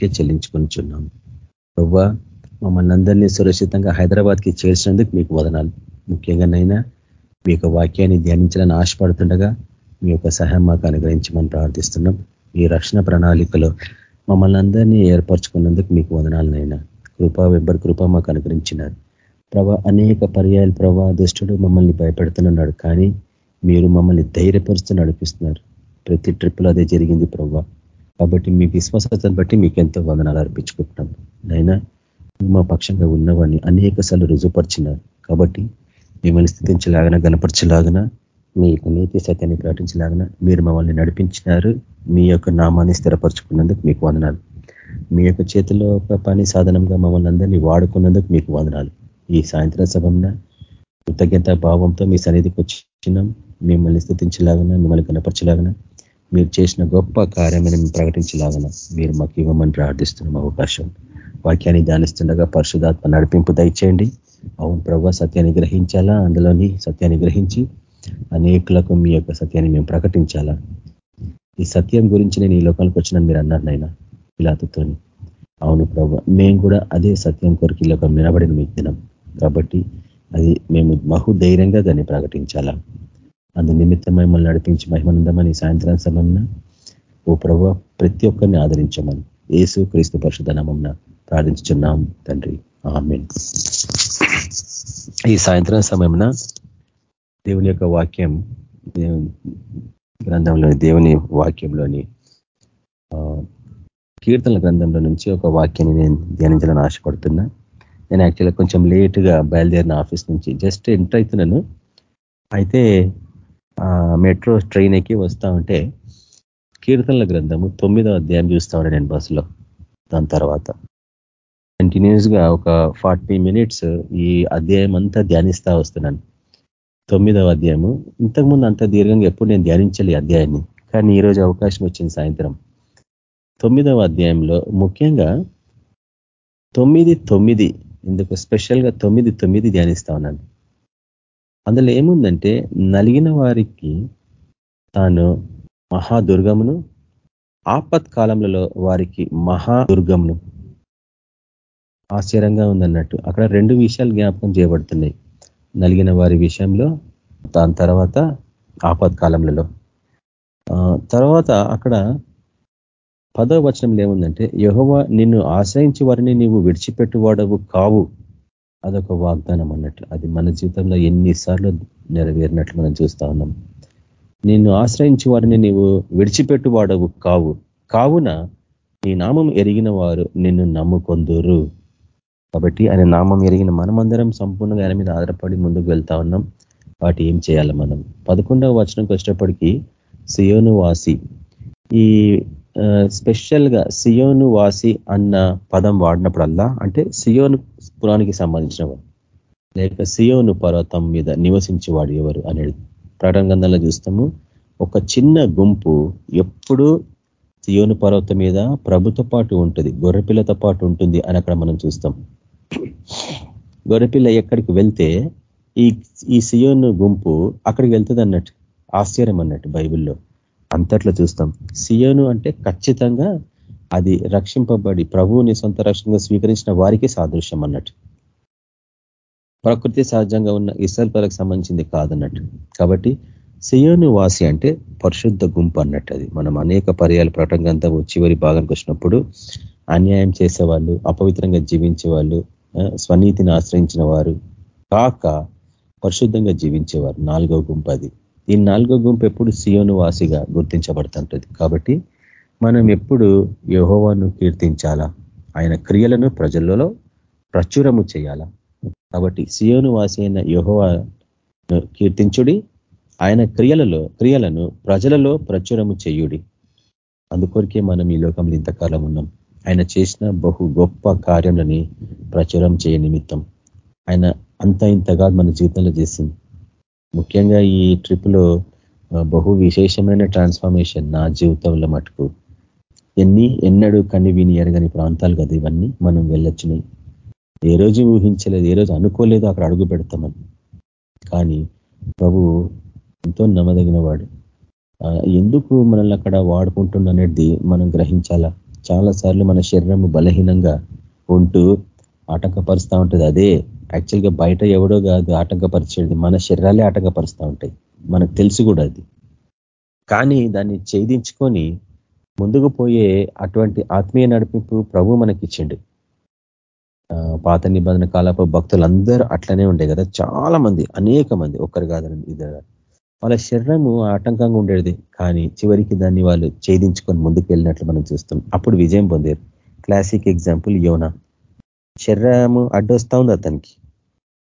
మీకే చెల్లించుకొని ప్రవ్వా మమ్మల్ని అందరినీ సురక్షితంగా హైదరాబాద్కి చేర్చినందుకు మీకు వదనాలు. ముఖ్యంగా నైనా మీ యొక్క వాక్యాన్ని ధ్యానించాలని ఆశపడుతుండగా మీ యొక్క సహాయం మాకు అనుగ్రహించమని ప్రార్థిస్తున్నాం. ఈ రక్షణ ప్రణాళికలో మమ్మల్ని అందరినీ ఏర్పరచుకున్నందుకు మీకు వదనాలనైనా కృపా వెబ్బర్ కృప మాకు అనుగ్రహించినారు. ప్రభా అనేక పర్యాయాలు ప్రభా దుష్టుడు మమ్మల్ని భయపెడుతున్నాడు కానీ మీరు మమ్మల్ని ధైర్యపరుస్తూ నడిపిస్తున్నారు. ప్రతి ట్రిప్లో అదే జరిగింది ప్రభా కాబట్టి మీ విశ్వాసతను బట్టి మీకు ఎంతో వందనాలు అర్పించుకుంటున్నాం. నైనా మా పక్షంగా ఉన్నవాడిని అనేక సార్లు రుజుపరిచినారు కాబట్టి మిమ్మల్ని స్థితించలాగన గనపరచలాగన మీ యొక్క నీతి సత్యాన్ని ప్రకటించలాగన మీరు మమ్మల్ని నడిపించినారు. మీ యొక్క నామాన్ని స్థిరపరచుకున్నందుకు మీకు వందనాలు. మీ యొక్క చేతిలో ఒక పని సాధనంగా మమ్మల్ని అందరినీ వాడుకున్నందుకు మీకు వందనాలు. ఈ సాయంత్రం సభంన కృతజ్ఞత భావంతో మీ సన్నిధికి వచ్చినాం. మిమ్మల్ని స్థుతించలాగన మిమ్మల్ని కనపరచలాగన మీరు చేసిన గొప్ప కార్యమని ప్రకటించలాగన మీరు మాకు ఇవ్వమని ప్రార్థిస్తున్నాం అవకాశం. వాక్యాన్ని ధ్యానిస్తుండగా పరిశుధాత్మ నడిపింపు దయచేయండి. అవును ప్రభు సత్యాన్ని గ్రహించాలా? అందులోని సత్యాన్ని గ్రహించి అనేకులకు మీ యొక్క సత్యాన్ని మేము ప్రకటించాలా? ఈ సత్యం గురించి నేను ఈ లోకానికి వచ్చిన మీరు అన్నారు నాయన పిలాతతో అవును ప్రభు మేము కూడా అదే సత్యం కొరకు ఈ లోకం నిలబడిన మీకు దినం కాబట్టి అది మేము బహుధైర్యంగా దాన్ని ప్రకటించాలా? అందు నిమిత్తం మిమ్మల్ని నడిపించి మహిమనందమని సాయంత్రం సమయంన ఓ ప్రభు ప్రతి ఒక్కరిని ఆదరించమని ఏసు క్రీస్తు పరిషుధ నామంన ప్రార్థించున్నాం తండ్రి. ఆమెన్. ఈ సాయంత్రం సమయంన దేవుని యొక్క వాక్యం గ్రంథంలోని దేవుని వాక్యంలోని కీర్తనల గ్రంథంలో నుంచి ఒక వాక్యాన్ని నేను ధ్యానించాలని ఆశపడుతున్నా. నేను యాక్చువల్గా కొంచెం లేటుగా బయలుదేరిన ఆఫీస్ నుంచి జస్ట్ ఎంటర్ అవుతున్నాను. అయితే మెట్రో ట్రైన్ ఎక్కి వస్తా ఉంటే కీర్తనల గ్రంథము తొమ్మిదో అధ్యాయం చూస్తా ఉండే నేను బస్సులో. దాని తర్వాత కంటిన్యూస్గా ఒక ఫార్టీ మినిట్స్ ఈ అధ్యాయం అంతా ధ్యానిస్తా వస్తున్నాను. తొమ్మిదవ అధ్యాయము. ఇంతకుముందు అంత దీర్ఘంగా ఎప్పుడు నేను ధ్యానించాలి అధ్యాయాన్ని కానీ ఈరోజు అవకాశం వచ్చింది సాయంత్రం. తొమ్మిదవ అధ్యాయంలో ముఖ్యంగా తొమ్మిది తొమ్మిది ఇందుకు స్పెషల్గా తొమ్మిది తొమ్మిది ధ్యానిస్తా ఉన్నాను. అందులో ఏముందంటే నలిగిన వారికి తాను మహాదుర్గమును ఆపత్ కాలంలో వారికి మహాదుర్గమును. ఆశ్చర్యంగా ఉందన్నట్టు. అక్కడ రెండు విషయాలు జ్ఞాపకం చేయబడుతున్నాయి. నలిగిన వారి విషయంలో దాని తర్వాత ఆపత్ కాలంలో తర్వాత అక్కడ పదవ వచనంలో ఏముందంటే యహోవ నిన్ను ఆశ్రయించి వారిని నీవు విడిచిపెట్టువాడవు కావు. అదొక వాగ్దానం అన్నట్లు. అది మన జీవితంలో ఎన్నిసార్లు నెరవేరినట్లు మనం చూస్తా ఉన్నాం. నిన్ను ఆశ్రయించి వారిని నీవు విడిచిపెట్టువాడవు కావు. కావున నీ నామం ఎరిగిన వారు నిన్ను నమ్ముకొందురు. కాబట్టి ఆయన నామం ఎరిగిన మనమందరం సంపూర్ణంగా ఆయన మీద ఆధారపడి ముందుకు వెళ్తా ఉన్నాం. వాటి ఏం చేయాలి మనం? పదకొండవ వచనంకి వచ్చేటప్పటికీ సియోను వాసి ఈ స్పెషల్గా సియోను వాసి అన్న పదం వాడినప్పుడల్లా అంటే సియోను పురానికి సంబంధించిన వాడు లేక సియోను పర్వతం మీద నివసించేవాడు ఎవరు అనేది ప్రకటన గ్రంథంలో చూస్తాము. ఒక చిన్న గుంపు ఎప్పుడు సియోను పర్వతం మీద ప్రభుతో పాటు ఉంటుంది గొర్రెపిల్లతో పాటు ఉంటుంది అని అక్కడ మనం చూస్తాం. గొర్రెపిల్ల ఎక్కడికి వెళ్తే ఈ ఈ సియోను గుంపు అక్కడికి వెళ్తుంది అన్నట్టు ఆశ్చర్యం అన్నట్టు బైబిల్లో. అంతట్లో చూస్తాం. సియోను అంటే ఖచ్చితంగా అది రక్షింపబడి ప్రభువుని సొంత రక్షణగా స్వీకరించిన వారికి సాదృశ్యం అన్నట్టు. ప్రకృతి సహజంగా ఉన్న ఇసల్పలకు సంబంధించింది కాదన్నట్టు. కాబట్టి సియోను వాసి అంటే పరిశుద్ధ గుంపు అన్నట్టు అది. మనం అనేక పర్యాలు ప్రకటనగంతా చివరి భాగానికి వచ్చినప్పుడు అన్యాయం చేసేవాళ్ళు అపవిత్రంగా జీవించే వాళ్ళు స్వనీతిని ఆశ్రయించిన వారు కాక పరిశుద్ధంగా జీవించేవారు. నాలుగో గుంపు అది. ఈ నాలుగో గుంపు ఎప్పుడు సియోను వాసిగా గుర్తించబడుతుంటుంది. కాబట్టి మనం ఎప్పుడు యహోవాను కీర్తించాలా? ఆయన క్రియలను ప్రజలలో ప్రచురము చేయాలా? కాబట్టి సియోను వాసి అయిన యహోవాను కీర్తించుడి ఆయన క్రియలలో క్రియలను ప్రజలలో ప్రచురము చేయుడి. అందుకొరికే మనం ఈ లోకంలో ఇంతకాలం ఉన్నాం. ఆయన చేసిన బహు గొప్ప కార్యములని ప్రచురం చేయ నిమిత్తం. ఆయన అంత ఇంతగా మన జీవితంలో చేసింది. ముఖ్యంగా ఈ ట్రిప్లో బహు విశేషమైన ట్రాన్స్ఫర్మేషన్ నా జీవితంలో మటుకు. ఎన్ని ఎన్నడూ కన్ని విని ఎరగని ప్రాంతాలు కదా ఇవన్నీ మనం వెళ్ళొచ్చినాయి. ఏ రోజు ఊహించలేదు ఏ రోజు అనుకోలేదు అక్కడ అడుగు పెడతామని. కానీ ప్రభు ఎంతో నమ్మదగిన వాడు. ఎందుకు మనల్ని అక్కడ వాడుకుంటుండనేది మనం గ్రహించాలా? చాలా సార్లు మన శరీరము బలహీనంగా ఉంటూ ఆటంకపరుస్తూ ఉంటుంది. అదే యాక్చువల్గా బయట ఎవడో కాదు ఆటంకపరిచేది. మన శరీరాలే ఆటంకపరుస్తూ ఉంటాయి. మనకు తెలుసు కూడా అది. కానీ దాన్ని ఛేదించుకొని ముందుకు పోయే అటువంటి ఆత్మీయ నడిపింపు ప్రభు మనకిచ్చిండు. పాత నిబంధన కాలపు భక్తులందరూ అట్లనే ఉండే కదా. చాలా మంది అనేక మంది ఒక్కరు కాదని ఇద్దరు వాళ్ళ శరీరము ఆటంకంగా ఉండేది. కానీ చివరికి దాన్ని వాళ్ళు ఛేదించుకొని ముందుకు వెళ్ళినట్లు మనం చూస్తాం. అప్పుడు విజయం పొందారు. క్లాసిక్ ఎగ్జాంపుల్ యోనా. శరీరము అడ్డొస్తా ఉంది అతనికి.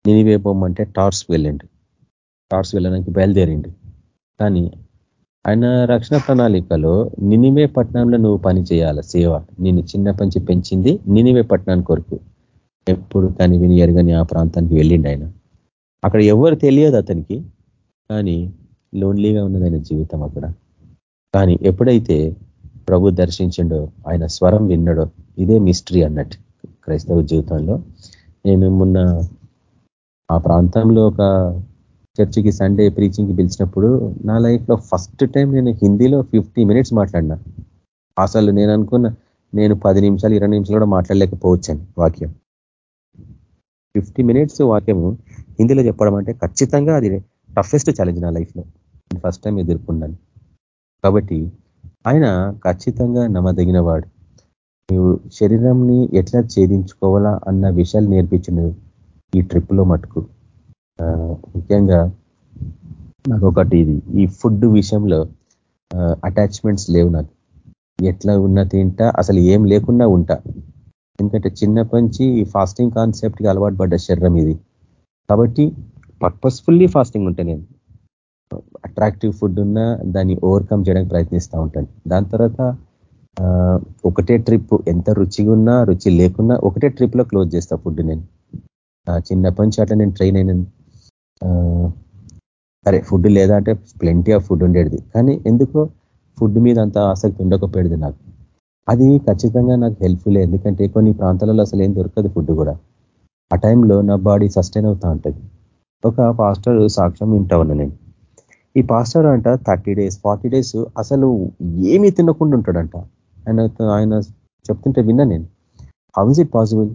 నినివే బొమ్మంటే టార్స్ వెళ్ళండి. టార్స్ వెళ్ళడానికి బయలుదేరిండు. కానీ ఆయన రక్షణ ప్రణాళికలో నినివే పట్టణంలో నువ్వు పని చేయాల సేవ? నేను చిన్న పంచి పెంచింది నినివే పట్టణానికి కొరకు. ఎప్పుడు కానీ విని ఎరగని ఆ ప్రాంతానికి వెళ్ళిండు ఆయన. అక్కడ ఎవరు తెలియదు అతనికి. కానీ లోన్లీగా ఉన్నది ఆయన జీవితం అక్కడ. కానీ ఎప్పుడైతే ప్రభు దర్శించిండో ఆయన స్వరం విన్నాడో ఇదే మిస్టరీ అన్నట్టు క్రైస్తవ జీవితంలో. నేను మొన్న ఆ ప్రాంతంలో ఒక చర్చికి సండే ప్రీచింగ్కి పిలిచినప్పుడు నా లైఫ్లో ఫస్ట్ టైం నేను హిందీలో ఫిఫ్టీ మినిట్స్ మాట్లాడినా. అసలు నేను అనుకున్న నేను పది నిమిషాలు ఇరవై నిమిషాలు కూడా మాట్లాడలేకపోవచ్చని వాక్యం. ఫిఫ్టీ మినిట్స్ వాక్యము హిందీలో చెప్పడం అంటే ఖచ్చితంగా అది టఫెస్ట్ ఛాలెంజ్ నా లైఫ్లో ఫస్ట్ టైం ఎదుర్కొన్నాను. కాబట్టి ఆయన ఖచ్చితంగా నమ్మదగిన వాడు నువ్వు శరీరంని ఎట్లా ఛేదించుకోవాలా అన్న విషయాలు నేర్పించినవి ఈ ట్రిప్లో మటుకు. ముఖ్యంగా నాకు ఒకటి ఇది. ఈ ఫుడ్ విషయంలో అటాచ్మెంట్స్ లేవు నాకు. ఎట్లా ఉన్న తింటా అసలు ఏం లేకుండా ఉంటా. ఎందుకంటే చిన్నప్పటి నుంచి ఫాస్టింగ్ కాన్సెప్ట్కి అలవాటు పడ్డ శరీరం ఇది. కాబట్టి పర్పస్ఫుల్లీ ఫాస్టింగ్ ఉంటాను నేను అట్రాక్టివ్ ఫుడ్ ఉన్నా దాన్ని ఓవర్కమ్ చేయడానికి ప్రయత్నిస్తూ ఉంటాను. దాని తర్వాత ఒకటే ట్రిప్ ఎంత రుచిగా ఉన్నా రుచి లేకున్నా ఒకటే ట్రిప్లో క్లోజ్ చేస్తా ఫుడ్ నేను. చిన్నప్పటి నుంచి అట్లా నేను ట్రైన్ అయినాను సరే ఫుడ్ లేదా అంటే ప్లెంటీ ఆఫ్ ఫుడ్ ఉండేది కానీ ఎందుకో ఫుడ్ మీద అంత ఆసక్తి ఉండకపోయేది నాకు. అది ఖచ్చితంగా నాకు హెల్ప్ఫుల్ ఎందుకంటే కొన్ని ప్రాంతాలలో అసలు ఏం దొరకదు ఫుడ్ కూడా. ఆ టైంలో నా బాడీ సస్టైన్ అవుతా ఉంటుంది. ఒక పాస్టర్ సాక్ష్యం వింటా ఉన్నా నేను. ఈ పాస్టర్ అంట థర్టీ డేస్ ఫార్టీ డేస్ అసలు ఏమీ తినకుండా ఉంటాడంట. ఆయన ఆయన చెప్తుంటే విన్నా నేను. హౌ ఇస్ ఇట్ పాసిబుల్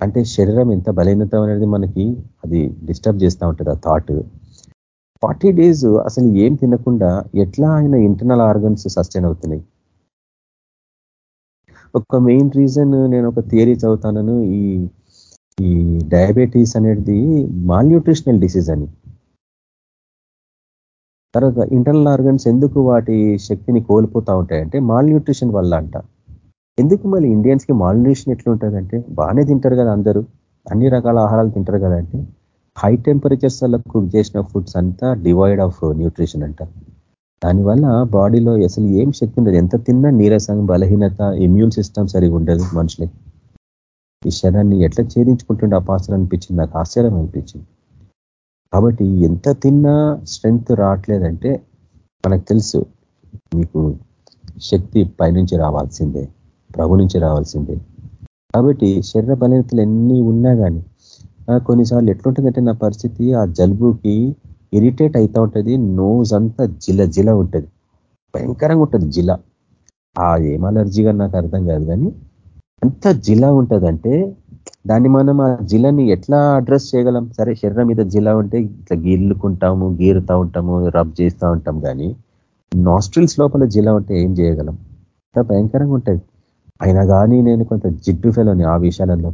అంటే శరీరం ఎంత బలహీనత అనేది మనకి అది డిస్టర్బ్ చేస్తూ ఉంటుంది ఆ థాట్ ఫార్టీ డేస్ అసలు ఏం తినకుండా ఎట్లా ఆయన ఇంటర్నల్ ఆర్గన్స్ సస్టైన్ అవుతున్నాయి? ఒక మెయిన్ రీజన్ నేను ఒక థియరీ చదువుతానను ఈ ఈ డయాబెటీస్ అనేది మాల్న్యూట్రిషనల్ డిసీజ్ అని. తర్వాత ఇంటర్నల్ ఆర్గన్స్ ఎందుకు వాటి శక్తిని కోల్పోతూ ఉంటాయంటే మాల్ న్యూట్రిషన్ వల్ల అంట. ఎందుకు మళ్ళీ ఇండియన్స్కి కి ఎట్లుంటుందంటే బాగానే తింటారు కదా అందరూ. అన్ని రకాల ఆహారాలు తింటారు కదా అంటే హై టెంపరేచర్స్ వల్ల కుక్ చేసిన ఫుడ్స్ అంతా డివైడ్ ఆఫ్ న్యూట్రిషన్ అంట. దానివల్ల బాడీలో అసలు ఏం శక్తి ఉండదు. ఎంత తిన్నా నీరసం బలహీనత ఇమ్యూన్ సిస్టమ్ సరిగా ఉండదు మనుషులకి. ఈ శరీరాన్ని ఎట్లా ఛేదించుకుంటుండే అపాసరం అనిపించింది నాకు ఆశ్చర్యం అనిపించింది. కాబట్టి ఎంత తిన్నా స్ట్రెంగ్త్ రావట్లేదంటే మనకు తెలుసు మీకు శక్తి పైనుంచి రావాల్సిందే. ప్రభు నుంచి రావాల్సిందే. కాబట్టి శరీర బలహీనతలు ఎన్ని ఉన్నా కానీ కొన్నిసార్లు ఎట్లుంటుందంటే నా పరిస్థితి ఆ జలుబుకి ఇరిటేట్ అవుతూ ఉంటుంది నోజ్ అంతా జిల జిల ఉంటుంది. భయంకరంగా ఉంటుంది జిల. ఆ ఏం అలర్జీగా నాకు అర్థం కాదు కానీ అంత జిల ఉంటుందంటే దాన్ని మనం ఆ జిలని ఎట్లా అడ్రస్ చేయగలం? సరే శరీరం మీద జిల ఉంటే ఇట్లా గీర్లుకుంటాము గీరుతూ ఉంటాము రబ్ చేస్తూ ఉంటాం కానీ నాస్ట్రిల్స్ లోపల జిల ఉంటే ఏం చేయగలం? భయంకరంగా ఉంటుంది. అయినా కానీ నేను కొంత జిడ్డు ఫెలోని ఆ విషయాలలో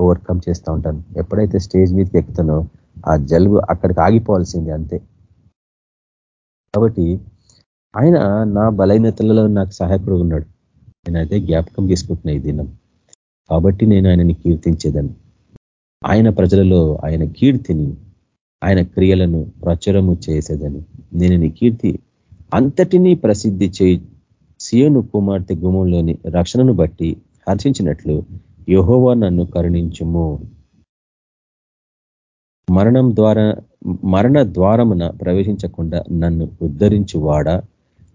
ఓవర్కమ్ చేస్తూ ఉంటాను. ఎప్పుడైతే స్టేజ్ మీదకి ఎక్కుతానో ఆ జలుబు అక్కడికి ఆగిపోవాల్సింది అంతే. కాబట్టి ఆయన నా బలహీనతలలో నాకు సహాయకుడు ఉన్నాడు. నేను జ్ఞాపకం తీసుకుంటున్నా ఈ దినం. కాబట్టి నేను ఆయనని కీర్తించేదాన్ని. ఆయన ప్రజలలో ఆయన కీర్తిని ఆయన క్రియలను ప్రచురము చేసేదని నేను నీ కీర్తి అంతటినీ ప్రసిద్ధి చేయి సియోను కుమార్తె గుమంలోని రక్షణను బట్టి హర్షించినట్లు యహోవా నన్ను కరుణించుము. మరణం ద్వారా మరణ ద్వారమున ప్రవేశించకుండా నన్ను ఉద్ధరించువాడా?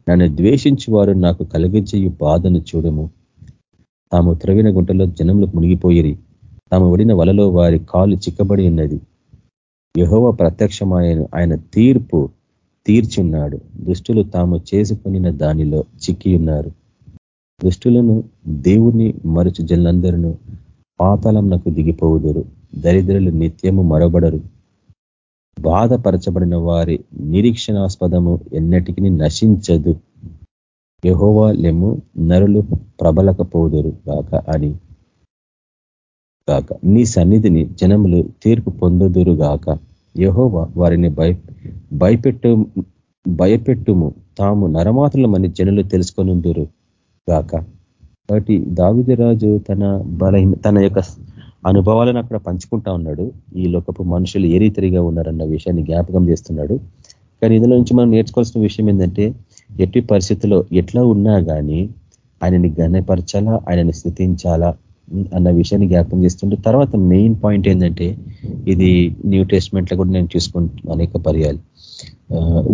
నన్ను ద్వేషించి వారు నాకు కలిగించే బాధను చూడము. తాము త్రవిన గుంటలో జనములకు మునిగిపోయిరి. తాము ఒడిన వలలో వారి కాలు చిక్కబడి ఉన్నది. యహోవ ప్రత్యక్షమాయను ఆయన తీర్పు తీర్చున్నాడు. దుష్టులు తాము చేసుకునిన దానిలో చిక్కి ఉన్నారు దుష్టులను దేవుని మరుచు జనులందరూ పాతలంనకు దిగిపోవుదురు. దరిద్రులు నిత్యము మరబడరు. బాధపరచబడిన వారి నిరీక్షణాస్పదము ఎన్నటికి నశించదు. యహోవా లెము నరులు ప్రబలకపోదురు గాక అని. గాక. నీ సన్నిధిని జనములు తీర్పు పొందుదురు గాక. యహోవా వారిని భయ భయపెట్టు భయపెట్టుము. తాము నరమాతలమని జనులు తెలుసుకొనుందురు గాక. కాబట్టి దావిదరాజు తన బలహీన తన యొక్క అనుభవాలను అక్కడ పంచుకుంటా ఉన్నాడు. ఈ లోకపు మనుషులు ఏ రీతిగా ఉన్నారన్న విషయాన్ని జ్ఞాపకం చేస్తున్నాడు. కానీ ఇందులో నుంచి మనం నేర్చుకోవాల్సిన విషయం ఏంటంటే ఎట్టి పరిస్థితుల్లో ఎట్లా ఉన్నా కానీ ఆయనని గణపరచాలా ఆయనని స్థితించాలా అన్న విషయాన్ని జ్ఞాపకం చేస్తుంటే తర్వాత మెయిన్ పాయింట్ ఏంటంటే ఇది న్యూ టెస్ట్మెంట్లో కూడా నేను చూసుకుంటున్నాను అనేక పర్యాలు.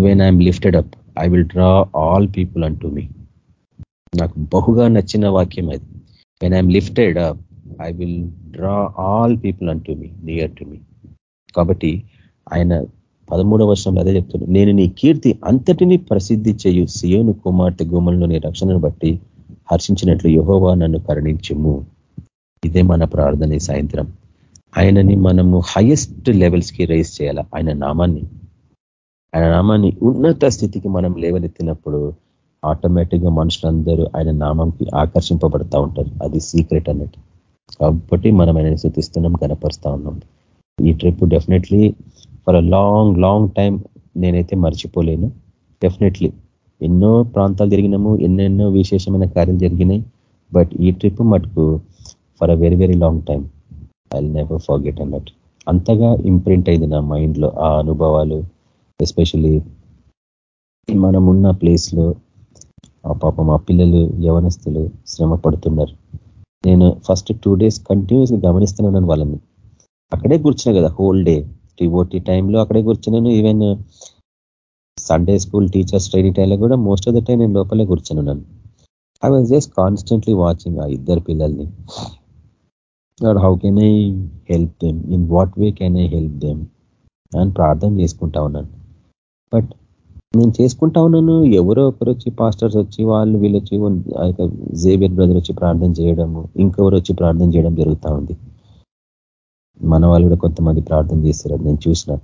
When I'm lifted up I will draw all people unto me నాకు బహుగా నచ్చిన వాక్యం అది. When I'm lifted up I will draw all people unto me near to me కాబట్టి ఆయన పదమూడవ వర్షంలో అదే చెప్తున్నాడు. నేను నీ కీర్తి అంతటినీ ప్రసిద్ధి చేయు సియోను కుమార్తె గుమల్లోని రక్షణను బట్టి హర్షించినట్లు యహోవా నన్ను కరుణించము. ఇదే మన ప్రార్థన సాయంత్రం. ఆయనని మనము హైయెస్ట్ లెవెల్స్కి రైజ్ చేయాలి? ఆయన నామాన్ని. ఆయన నామాన్ని ఉన్నత స్థితికి మనం లేవనెత్తినప్పుడు ఆటోమేటిక్గా మనుషులందరూ ఆయన నామంకి ఆకర్షింపబడతా ఉంటారు. అది సీక్రెట్ అన్నట్టు. కాబట్టి మనం ఆయన శృతిస్తున్నాం కనపరుస్తా ఉన్నాం. ఈ trip definitely for a long long time నేనైతే మర్చిపోలేను. డెఫినెట్లీ ఎన్నో ప్రాంతాలు జరిగినాము ఎన్నెన్నో విశేషమైన కార్యాలు జరిగినాయి. బట్ ఈ ట్రిప్ మటుకు for a very very long time I never forget అన్నట్టు అంతగా ఇంప్రింట్ అయింది నా మైండ్లో ఆ అనుభవాలు ఎస్పెషలీ మనం ఉన్న ప్లేస్లో ఆ పాపం ఆ పిల్లలు యవనస్తులు శ్రమ పడుతున్నారు. నేను ఫస్ట్ టూ డేస్ కంటిన్యూస్గా గమనిస్తున్నాను వాళ్ళని. అక్కడే కూర్చున్నా కదా హోల్ డే టీఓటీ టైంలో అక్కడే కూర్చున్నాను. Even Sunday school teachers training టైంలో కూడా మోస్ట్ ఆఫ్ ద టైం నేను లోపలే కూర్చున్నాను. I was just constantly watching ఆ ఇద్దరు పిల్లల్ని. How can I help them in what way can I help them అని ప్రార్థన చేసుకుంటా ఉన్నాను బట్ నేను చేసుకుంటా ఉన్నాను. ఎవరో ఒకరు వచ్చి పాస్టర్స్ వచ్చి వాళ్ళు వీళ్ళు వచ్చి జేబియర్ బ్రదర్ వచ్చి ప్రార్థన చేయడము ఇంకెవరు వచ్చి ప్రార్థన చేయడం జరుగుతూ ఉంది. మన వాళ్ళు కూడా కొంతమంది ప్రార్థన చేస్తారు. నేను చూసిన.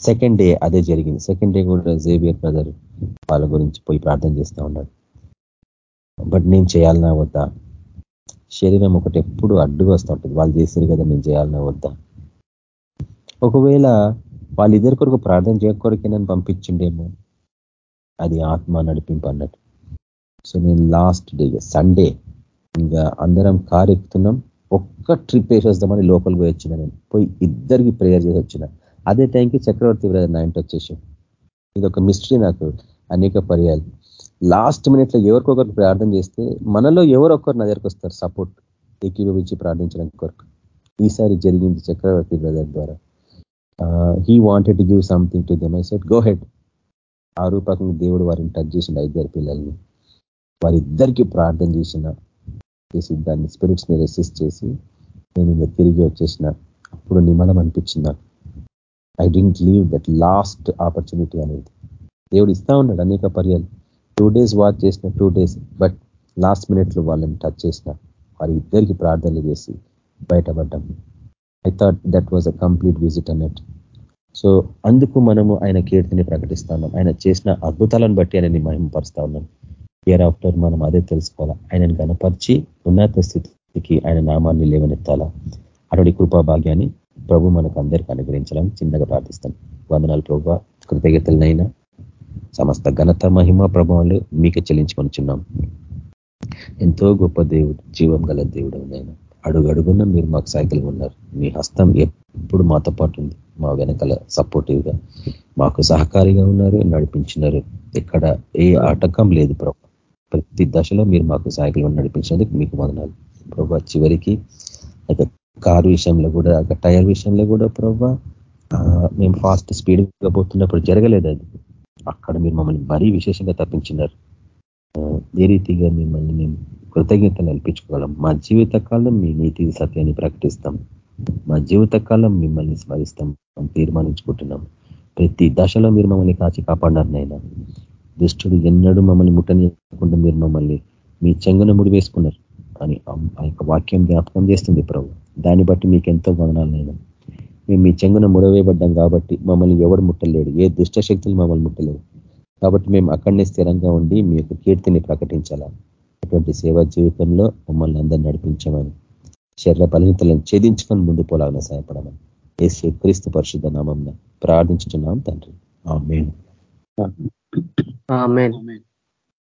సెకండ్ డే అదే జరిగింది. సెకండ్ డే కూడా జేబియర్ బ్రదర్ వాళ్ళ గురించి పోయి ప్రార్థన చేస్తూ ఉన్నాడు. బట్ నేను చేయాలన్నా వద్దా? శరీరం ఒకటి ఎప్పుడు అడ్డుగా వస్తూ ఉంటుంది. వాళ్ళు చేశారు కదా నేను చేయాలన్నా వద్దా? ఒకవేళ వాళ్ళిద్దరి కొరకు ప్రార్థన చేయకొరకే నన్ను పంపించిండేమో. అది ఆత్మ నడిపింపు అన్నట్టు. సో నేను లాస్ట్ డే సండే ఇంకా అందరం కారు ఎక్కుతున్నాం. ఒక్క ట్రిప్ వేసి వస్తామని లోపలికి పోయి వచ్చిన నేను. పోయి ఇద్దరికి ప్రేయర్ చేసి వచ్చిన. అదే టైంకి చక్రవర్తి బ్రదర్ నా ఇంటి వచ్చేసి ఇది ఒక మిస్టరీ నాకు. అనేక పర్యాలు. లాస్ట్ మినిట్లో ఎవరికొకరు ప్రార్థన చేస్తే మనలో ఎవరొకరు నా దగ్గరకు వస్తారు సపోర్ట్ ఏకీభవించి ప్రార్థించడానికి కొరకు. ఈసారి జరిగింది చక్రవర్తి బ్రదర్ ద్వారా. He wanted to give something to them I said go ahead ఆ రూపకంగా దేవుడు వారిని టచ్ చేసిన ఇద్దరు పిల్లల్ని. వారిద్దరికి ప్రార్థన చేసిన చేసి దాన్ని స్పిరిట్స్ని రెసిస్ట్ చేసి నేను ఇంకా తిరిగి వచ్చేసిన. అప్పుడు నిమలం అనిపించింది I didn't leave that last opportunity అనేది. దేవుడు ఇస్తా ఉన్నాడు అనేక పర్యాలు. టూ డేస్ వాచ్ చేసిన టూ డేస్ బట్ లాస్ట్ మినిట్లో వాళ్ళని టచ్ చేసిన వారి ఇద్దరికి ప్రార్థనలు చేసి బయటపడ్డాం. I thought that was a complete visit అన్నట్టు సో అందుకు మనము ఆయన కీర్తిని ప్రకటిస్తా ఉన్నాం. ఆయన చేసిన అద్భుతాలను బట్టి ఆయనని మహిమపరుస్తా ఉన్నాం. ఇయర్ ఆఫ్టర్ మనం అదే తెలుసుకోవాలా? ఆయనను కనపరిచి ఉన్నత స్థితికి ఆయన నామాన్ని లేవనెత్తాలా? అటువంటి కృపా భాగ్యాన్ని ప్రభు మనకు అందరికీ అనుగ్రహించాలని చిన్నగా ప్రార్థిస్తాం. వందనాలు ప్రభు కృతజ్ఞతలనైనా సమస్త ఘనత మహిమ ప్రభావాలు మీకు చెల్లించుకొనిచున్నాం. ఎంతో గొప్ప దేవుడు జీవం గల దేవుడు నేను అడుగడుగున మీరు మాకు సైకిల్ ఉన్నారు. మీ హస్తం ఎప్పుడు మాతో పాటు ఉంది. మా వెనకాల సపోర్టివ్గా మాకు సహకారిగా ఉన్నారు నడిపించినారు. ఎక్కడ ఏ ఆటంకం లేదు ప్రభు. ప్రతి దశలో మీరు మాకు సహాయకులు నడిపించినందుకు మీకు మదనాలు ప్రభా చివరికి కారు విషయంలో కూడా టైర్ విషయంలో కూడా ప్రభా మేము ఫాస్ట్ స్పీడ్గా పోతున్నప్పుడు జరగలేదు అది. అక్కడ మీరు మమ్మల్ని మరీ విశేషంగా తప్పించినారు. ఏ రీతిగా మిమ్మల్ని మేము కృతజ్ఞతలు అల్పించుకోగలం మా జీవితకాలం మీ నీతి సత్యాన్ని ప్రకటిస్తాం. మా జీవితకాలం మిమ్మల్ని స్మరిస్తాం తీర్మానించుకుంటున్నాం. ప్రతి దశలో మీరు మమ్మల్ని కాచి కాపాడినారు నైనా దుష్టుడు ఎన్నడూ మమ్మల్ని ముట్టనియకుండా మీరు మమ్మల్ని మీ చెంగున ముడి వేసుకున్నారు అని ఆ యొక్క వాక్యం జ్ఞాపకం చేస్తుంది ప్రభు. దాన్ని బట్టి మీకు ఎంతో వదనాలైనా మేము మీ చెంగున ముడవేయబడ్డాం కాబట్టి మమ్మల్ని ఎవడు ముట్టలేడు. ఏ దుష్ట శక్తులు మమ్మల్ని ముట్టలేదు కాబట్టి మేము అక్కడనే స్థిరంగా ఉండి మీ యొక్క కీర్తిని ప్రకటించాలా. అటువంటి సేవా జీవితంలో మమ్మల్ని అందరినీ నడిపించమని శరీర బలహీతలను ఛేదించుకొని ముందు పోలాలని సహాయపడమని ఏసు క్రీస్తు పరిశుద్ధ నామం ప్రార్థించుతున్నాం తండ్రి. ఆ